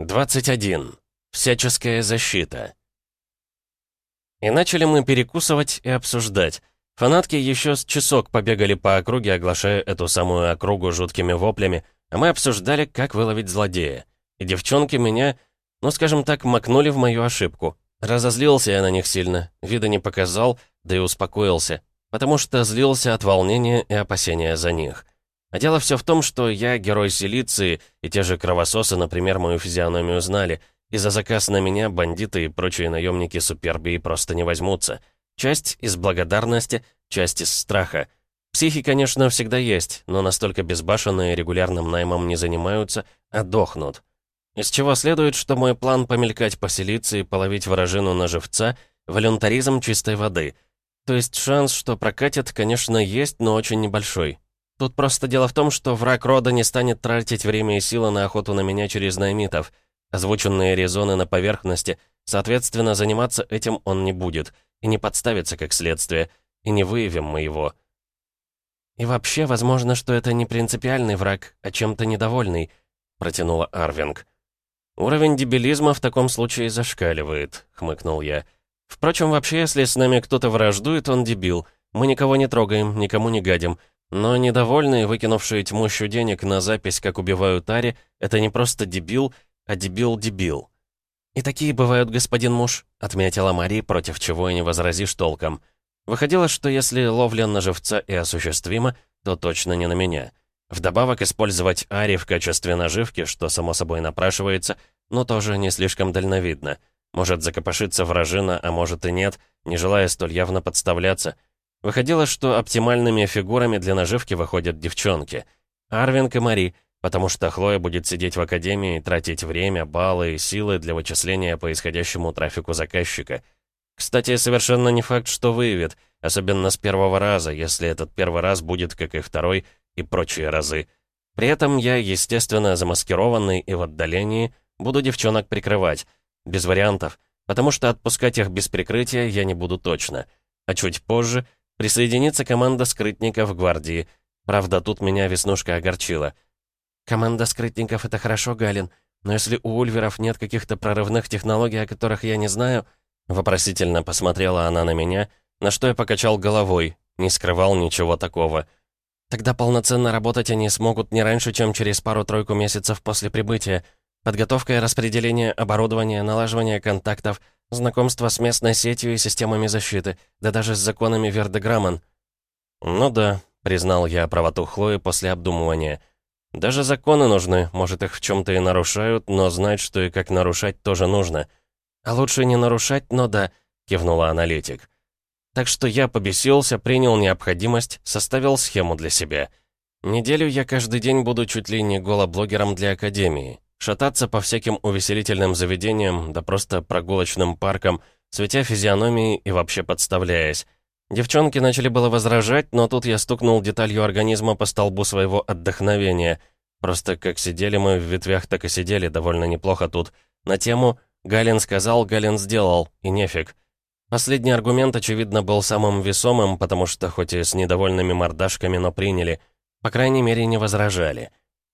21. Всяческая защита. И начали мы перекусывать и обсуждать. Фанатки еще с часок побегали по округе, оглашая эту самую округу жуткими воплями, а мы обсуждали, как выловить злодея. И девчонки меня, ну скажем так, макнули в мою ошибку. Разозлился я на них сильно, вида не показал, да и успокоился, потому что злился от волнения и опасения за них. А дело все в том, что я герой Силиции, и те же кровососы, например, мою физиономию знали, и за заказ на меня бандиты и прочие наемники Супербии просто не возьмутся. Часть из благодарности, часть из страха. Психи, конечно, всегда есть, но настолько безбашенные регулярным наймом не занимаются, а дохнут. Из чего следует, что мой план помелькать по Силиции половить вражину на живца — волюнтаризм чистой воды. То есть шанс, что прокатит, конечно, есть, но очень небольшой. Тут просто дело в том, что враг рода не станет тратить время и силы на охоту на меня через наймитов. Озвученные резоны на поверхности, соответственно, заниматься этим он не будет, и не подставится как следствие, и не выявим мы его. «И вообще, возможно, что это не принципиальный враг, а чем-то недовольный», — протянула Арвинг. «Уровень дебилизма в таком случае зашкаливает», — хмыкнул я. «Впрочем, вообще, если с нами кто-то враждует, он дебил. Мы никого не трогаем, никому не гадим. Но недовольные, выкинувшие тьмущу денег на запись, как убивают Ари, это не просто дебил, а дебил-дебил. «И такие бывают, господин муж», — отметила Мари, против чего и не возразишь толком. Выходило, что если ловля на живца и осуществима, то точно не на меня. Вдобавок использовать Ари в качестве наживки, что само собой напрашивается, но тоже не слишком дальновидно. Может закопошиться вражина, а может и нет, не желая столь явно подставляться — Выходило, что оптимальными фигурами для наживки выходят девчонки. Арвинг и Мари, потому что Хлоя будет сидеть в академии и тратить время, баллы и силы для вычисления по исходящему трафику заказчика. Кстати, совершенно не факт, что выявит, особенно с первого раза, если этот первый раз будет, как и второй, и прочие разы. При этом я, естественно, замаскированный и в отдалении, буду девчонок прикрывать. Без вариантов, потому что отпускать их без прикрытия я не буду точно. А чуть позже Присоединится команда скрытников гвардии. Правда, тут меня Веснушка огорчила. «Команда скрытников — это хорошо, Галин, но если у Ульверов нет каких-то прорывных технологий, о которых я не знаю...» Вопросительно посмотрела она на меня, на что я покачал головой, не скрывал ничего такого. «Тогда полноценно работать они смогут не раньше, чем через пару-тройку месяцев после прибытия. Подготовка и распределение оборудования, налаживание контактов — Знакомство с местной сетью и системами защиты, да даже с законами Вердеграмман. «Ну да», — признал я правоту Хлои после обдумывания. «Даже законы нужны, может, их в чем-то и нарушают, но знать, что и как нарушать, тоже нужно». «А лучше не нарушать, но да», — кивнула аналитик. Так что я побесился, принял необходимость, составил схему для себя. Неделю я каждый день буду чуть ли не голоблогером для Академии. Шататься по всяким увеселительным заведениям, да просто прогулочным паркам, светя физиономией и вообще подставляясь. Девчонки начали было возражать, но тут я стукнул деталью организма по столбу своего отдохновения. Просто как сидели мы в ветвях, так и сидели довольно неплохо тут. На тему «Галин сказал, Галин сделал» и нефиг. Последний аргумент, очевидно, был самым весомым, потому что хоть и с недовольными мордашками, но приняли. По крайней мере, не возражали.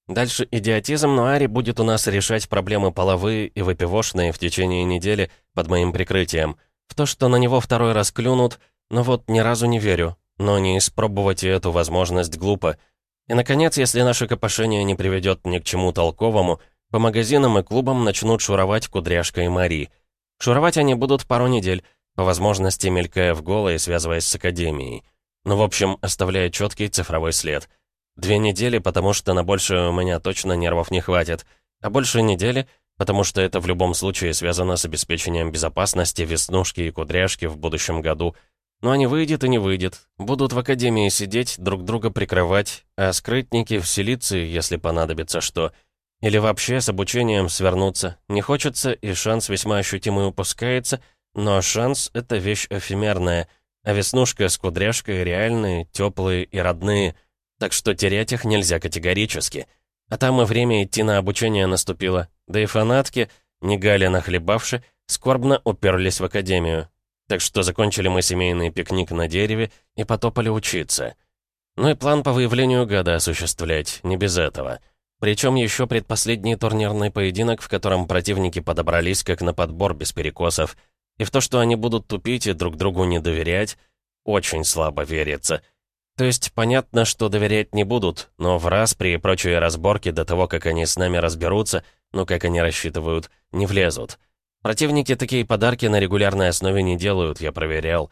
Дальше идиотизм, но Ари будет у нас решать проблемы половые и выпивошные в течение недели под моим прикрытием. В то, что на него второй раз клюнут, но вот ни разу не верю. Но не испробовать эту возможность глупо. И, наконец, если наше копошение не приведет ни к чему толковому, по магазинам и клубам начнут шуровать Кудряшка и Мари. Шуровать они будут пару недель, по возможности мелькая в голо и связываясь с Академией. Ну, в общем, оставляя четкий цифровой след — Две недели, потому что на больше у меня точно нервов не хватит. А больше недели, потому что это в любом случае связано с обеспечением безопасности веснушки и кудряшки в будущем году. А не выйдет и не выйдет. Будут в академии сидеть, друг друга прикрывать, а скрытники вселиться, если понадобится что. Или вообще с обучением свернуться. Не хочется, и шанс весьма ощутимый упускается, но шанс — это вещь эфемерная, а веснушка с кудряшкой реальные, теплые и родные — так что терять их нельзя категорически. А там и время идти на обучение наступило, да и фанатки, не Галя нахлебавши, скорбно уперлись в академию. Так что закончили мы семейный пикник на дереве и потопали учиться. Ну и план по выявлению гада осуществлять, не без этого. Причем еще предпоследний турнирный поединок, в котором противники подобрались как на подбор без перекосов. И в то, что они будут тупить и друг другу не доверять, очень слабо верится. То есть понятно, что доверять не будут, но в раз при прочей разборке до того, как они с нами разберутся, ну как они рассчитывают, не влезут. Противники такие подарки на регулярной основе не делают, я проверял.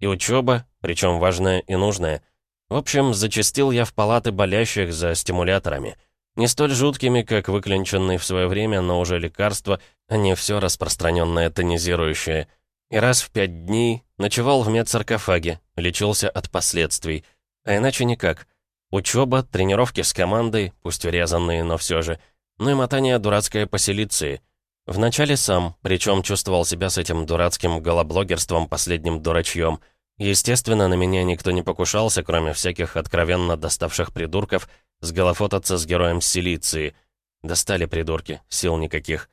И учеба, причем важная и нужная. В общем, зачастил я в палаты болящих за стимуляторами. Не столь жуткими, как выклинченные в свое время, но уже лекарства, а не все распространенное тонизирующее. И раз в пять дней ночевал в медсаркофаге, лечился от последствий. А иначе никак. Учеба, тренировки с командой, пусть урезанные, но все же. Ну и мотание дурацкое по селиции. Вначале сам, причем чувствовал себя с этим дурацким голоблогерством последним дурачьем. Естественно, на меня никто не покушался, кроме всяких откровенно доставших придурков, сголофотаться с героем Силиции. Достали придурки, сил никаких.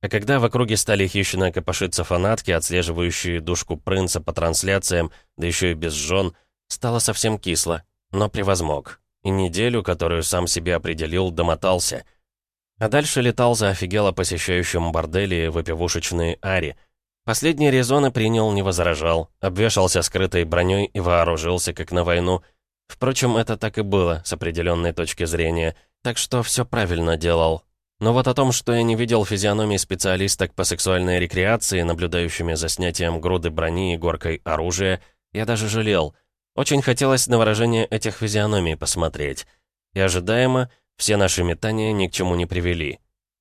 А когда в округе стали хищно копошиться фанатки, отслеживающие душку принца по трансляциям, да еще и без жен, стало совсем кисло, но превозмог. И неделю, которую сам себе определил, домотался. А дальше летал за офигело посещающим бордели выпивушечные Ари. Последние резоны принял, не возражал, обвешался скрытой броней и вооружился, как на войну. Впрочем, это так и было, с определенной точки зрения, так что все правильно делал. Но вот о том, что я не видел физиономии специалисток по сексуальной рекреации, наблюдающими за снятием груды брони и горкой оружия, я даже жалел. Очень хотелось на выражение этих физиономий посмотреть. И ожидаемо, все наши метания ни к чему не привели.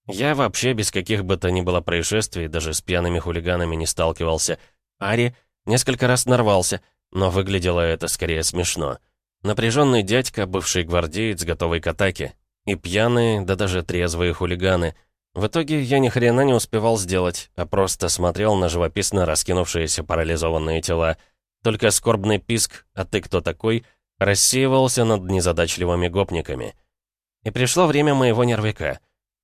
Я вообще без каких бы то ни было происшествий, даже с пьяными хулиганами не сталкивался. Ари несколько раз нарвался, но выглядело это скорее смешно. Напряженный дядька, бывший гвардеец, готовый к атаке. И пьяные, да даже трезвые хулиганы. В итоге я ни хрена не успевал сделать, а просто смотрел на живописно раскинувшиеся парализованные тела. Только скорбный писк «А ты кто такой?» рассеивался над незадачливыми гопниками. И пришло время моего нервика.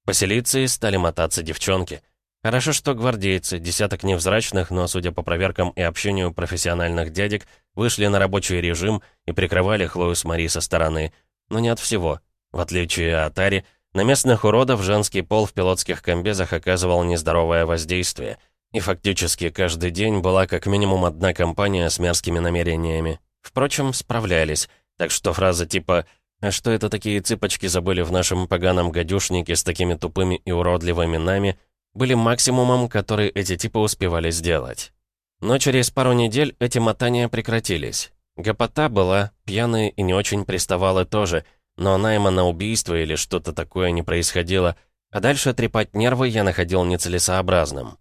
По селиции стали мотаться девчонки. Хорошо, что гвардейцы, десяток невзрачных, но, судя по проверкам и общению профессиональных дядек, вышли на рабочий режим и прикрывали Хлою с Мари со стороны. Но не от всего. В отличие от Ари, на местных уродов женский пол в пилотских комбезах оказывал нездоровое воздействие. И фактически каждый день была как минимум одна компания с мерзкими намерениями. Впрочем, справлялись. Так что фраза типа «А что это такие цыпочки забыли в нашем поганом гадюшнике с такими тупыми и уродливыми нами?» были максимумом, который эти типы успевали сделать. Но через пару недель эти мотания прекратились. Гопота была, пьяные и не очень приставалы тоже — но найма на убийство или что-то такое не происходило, а дальше трепать нервы я находил нецелесообразным.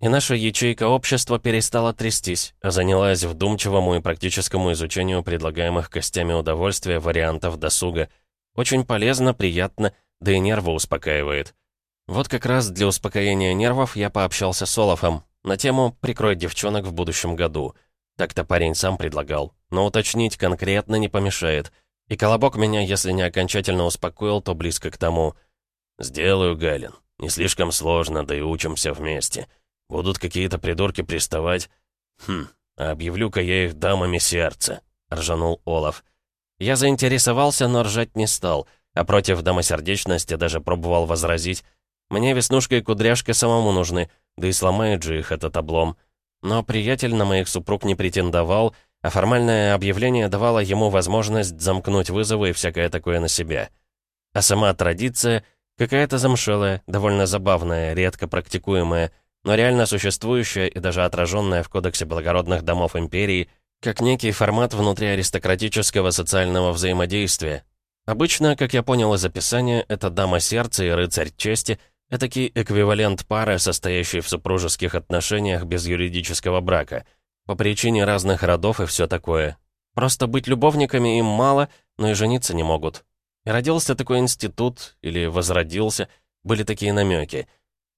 И наша ячейка общества перестала трястись, а занялась вдумчивому и практическому изучению предлагаемых костями удовольствия вариантов досуга. Очень полезно, приятно, да и нервы успокаивает. Вот как раз для успокоения нервов я пообщался с Олафом на тему «Прикрой девчонок в будущем году». Так-то парень сам предлагал, но уточнить конкретно не помешает — и Колобок меня, если не окончательно успокоил, то близко к тому. «Сделаю, Галин. Не слишком сложно, да и учимся вместе. Будут какие-то придурки приставать. Хм, а объявлю-ка я их дамами сердца», — ржанул Олаф. Я заинтересовался, но ржать не стал, а против домосердечности даже пробовал возразить. Мне веснушка и кудряшка самому нужны, да и сломает же их этот облом. Но приятель на моих супруг не претендовал, а формальное объявление давало ему возможность замкнуть вызовы и всякое такое на себя. А сама традиция какая-то замшелая, довольно забавная, редко практикуемая, но реально существующая и даже отраженная в Кодексе благородных домов империи, как некий формат внутриаристократического социального взаимодействия. Обычно, как я понял из описания, это дама сердца и рыцарь чести — этакий эквивалент пары, состоящей в супружеских отношениях без юридического брака — по причине разных родов и все такое. Просто быть любовниками им мало, но и жениться не могут. И родился такой институт, или возродился, были такие намеки.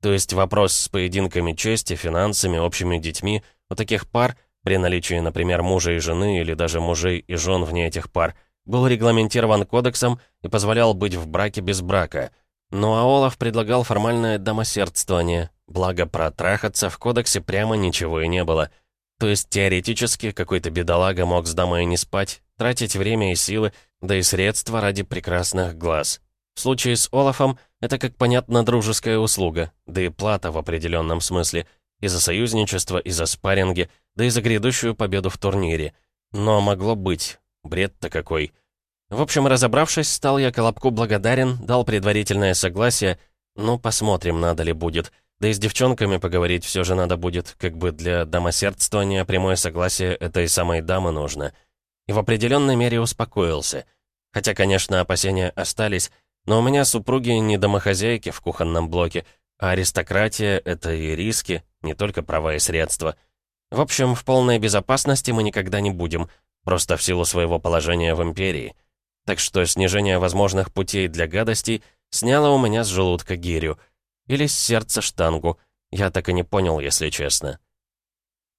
То есть вопрос с поединками чести, финансами, общими детьми у таких пар, при наличии, например, мужа и жены, или даже мужей и жен вне этих пар, был регламентирован кодексом и позволял быть в браке без брака. Ну а Олаф предлагал формальное домосердствование, благо протрахаться в кодексе прямо ничего и не было — то есть теоретически какой-то бедолага мог с дамой не спать, тратить время и силы, да и средства ради прекрасных глаз. В случае с Олафом это, как понятно, дружеская услуга, да и плата в определенном смысле, и за союзничество, и за спарринги, да и за грядущую победу в турнире. Но могло быть. Бред-то какой. В общем, разобравшись, стал я Колобку благодарен, дал предварительное согласие. Ну, посмотрим, надо ли будет. Да и с девчонками поговорить все же надо будет, как бы для домосердствования прямое согласие этой самой дамы нужно. И в определенной мере успокоился. Хотя, конечно, опасения остались, но у меня супруги не домохозяйки в кухонном блоке, а аристократия — это и риски, не только права и средства. В общем, в полной безопасности мы никогда не будем, просто в силу своего положения в империи. Так что снижение возможных путей для гадостей сняло у меня с желудка гирю — или с сердца штангу. Я так и не понял, если честно.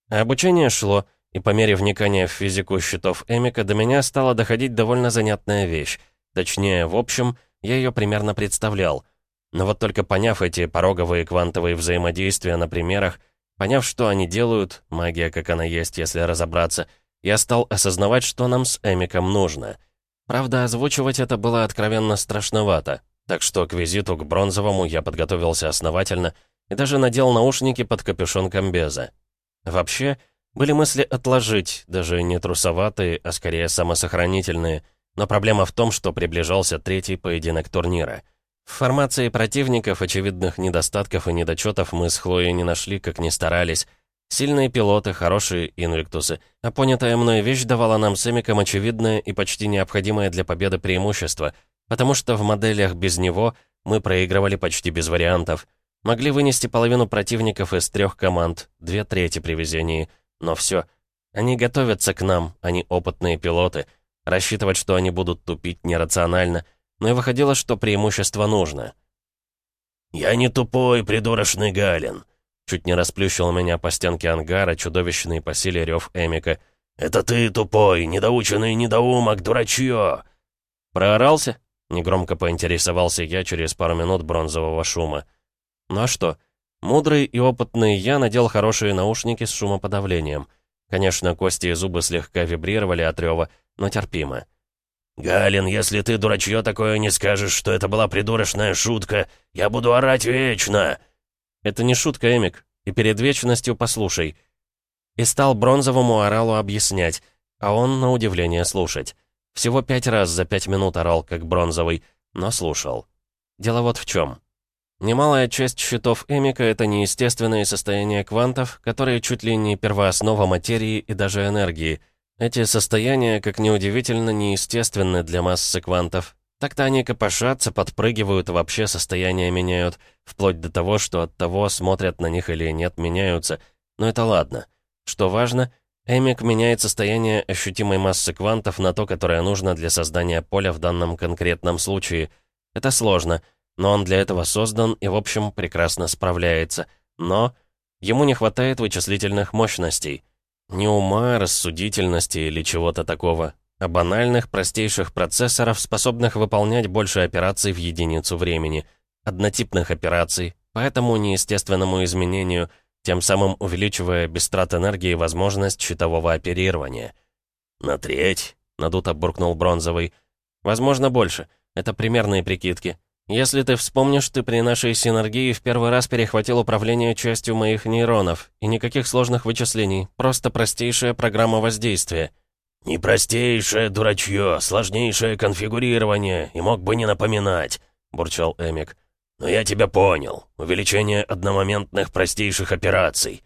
Обучение шло, и по мере вникания в физику счетов Эмика до меня стала доходить довольно занятная вещь. Точнее, в общем, я ее примерно представлял. Но вот только поняв эти пороговые квантовые взаимодействия на примерах, поняв, что они делают, магия как она есть, если разобраться, я стал осознавать, что нам с Эмиком нужно. Правда, озвучивать это было откровенно страшновато. Так что к визиту к Бронзовому я подготовился основательно и даже надел наушники под капюшон комбеза. Вообще, были мысли отложить, даже не трусоватые, а скорее самосохранительные, но проблема в том, что приближался третий поединок турнира. В формации противников очевидных недостатков и недочетов мы с Хлоей не нашли, как ни старались. Сильные пилоты, хорошие инвиктусы, а понятая мной вещь давала нам с Эмиком очевидное и почти необходимое для победы преимущество — потому что в моделях без него мы проигрывали почти без вариантов. Могли вынести половину противников из трех команд, две трети при везении. Но все. Они готовятся к нам, они опытные пилоты. Рассчитывать, что они будут тупить, нерационально. Но и выходило, что преимущество нужно. «Я не тупой, придурочный Галин», Чуть не расплющил меня по стенке ангара, чудовищный по силе рев Эмика. «Это ты тупой, недоученный недоумок, дурачье!» «Проорался?» Негромко поинтересовался я через пару минут бронзового шума. Ну а что? Мудрый и опытный я надел хорошие наушники с шумоподавлением. Конечно, кости и зубы слегка вибрировали от рева, но терпимо. «Галин, если ты, дурачье, такое не скажешь, что это была придурочная шутка, я буду орать вечно!» «Это не шутка, Эмик, и перед вечностью послушай». И стал бронзовому оралу объяснять, а он, на удивление, слушать. Всего пять раз за пять минут орал, как бронзовый, но слушал. Дело вот в чем. Немалая часть счетов Эмика — это неестественные состояния квантов, которые чуть ли не первооснова материи и даже энергии. Эти состояния, как неудивительно, неестественны для массы квантов. Так-то они копошатся, подпрыгивают вообще состояние меняют, вплоть до того, что от того, смотрят на них или нет, меняются. Но это ладно. Что важно, Эмик меняет состояние ощутимой массы квантов на то, которое нужно для создания поля в данном конкретном случае. Это сложно, но он для этого создан и, в общем, прекрасно справляется. Но ему не хватает вычислительных мощностей. Не ума, рассудительности или чего-то такого, а банальных, простейших процессоров, способных выполнять больше операций в единицу времени. Однотипных операций, поэтому неестественному изменению — тем самым увеличивая без трат энергии возможность щитового оперирования. «На треть?» — надуто буркнул Бронзовый. «Возможно, больше. Это примерные прикидки. Если ты вспомнишь, ты при нашей синергии в первый раз перехватил управление частью моих нейронов, и никаких сложных вычислений, просто простейшая программа воздействия». «Не простейшее дурачье, сложнейшее конфигурирование, и мог бы не напоминать», — бурчал Эмик. «Но я тебя понял. Увеличение одномоментных простейших операций».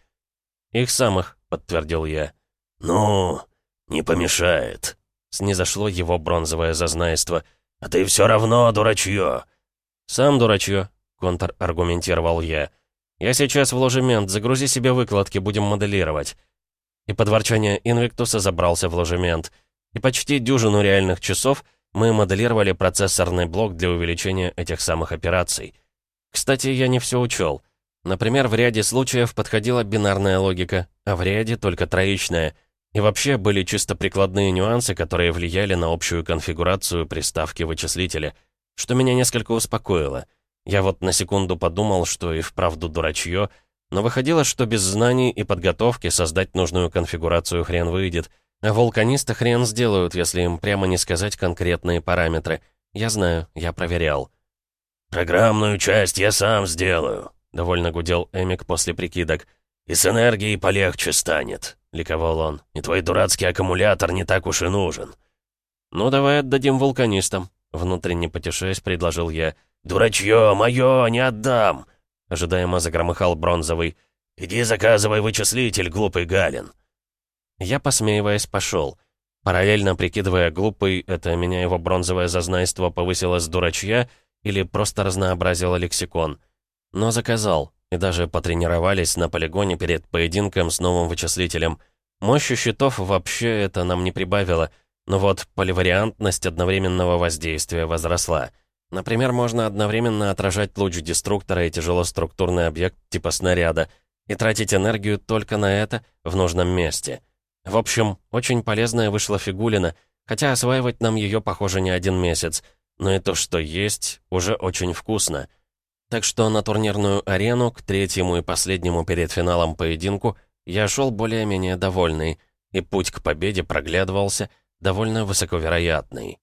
«Их самых», — подтвердил я. «Ну, не помешает», — снизошло его бронзовое зазнайство. «А ты все равно дурачье». «Сам дурачье», — контр-аргументировал я. «Я сейчас в ложемент, загрузи себе выкладки, будем моделировать». И под ворчание Инвиктуса забрался в ложемент. И почти дюжину реальных часов мы моделировали процессорный блок для увеличения этих самых операций. Кстати, я не все учел. Например, в ряде случаев подходила бинарная логика, а в ряде только троичная. И вообще были чисто прикладные нюансы, которые влияли на общую конфигурацию приставки вычислителя, что меня несколько успокоило. Я вот на секунду подумал, что и вправду дурачье, но выходило, что без знаний и подготовки создать нужную конфигурацию хрен выйдет, а вулканисты хрен сделают, если им прямо не сказать конкретные параметры. Я знаю, я проверял. «Программную часть я сам сделаю», — довольно гудел Эмик после прикидок. «И с энергией полегче станет», — ликовал он. «И твой дурацкий аккумулятор не так уж и нужен». «Ну, давай отдадим вулканистам», — внутренне потешаясь, предложил я. «Дурачье, мое, не отдам!» — ожидаемо загромыхал бронзовый. «Иди заказывай вычислитель, глупый Галин». Я, посмеиваясь, пошел. Параллельно прикидывая глупый, это меня его бронзовое зазнайство повысило с дурачья или просто разнообразило лексикон. Но заказал, и даже потренировались на полигоне перед поединком с новым вычислителем. Мощи щитов вообще это нам не прибавило, но вот поливариантность одновременного воздействия возросла. Например, можно одновременно отражать луч деструктора и тяжелоструктурный объект типа снаряда и тратить энергию только на это в нужном месте — в общем, очень полезная вышла фигулина, хотя осваивать нам ее, похоже, не один месяц. Но и то, что есть, уже очень вкусно. Так что на турнирную арену, к третьему и последнему перед финалом поединку, я шел более-менее довольный, и путь к победе проглядывался довольно высоковероятный.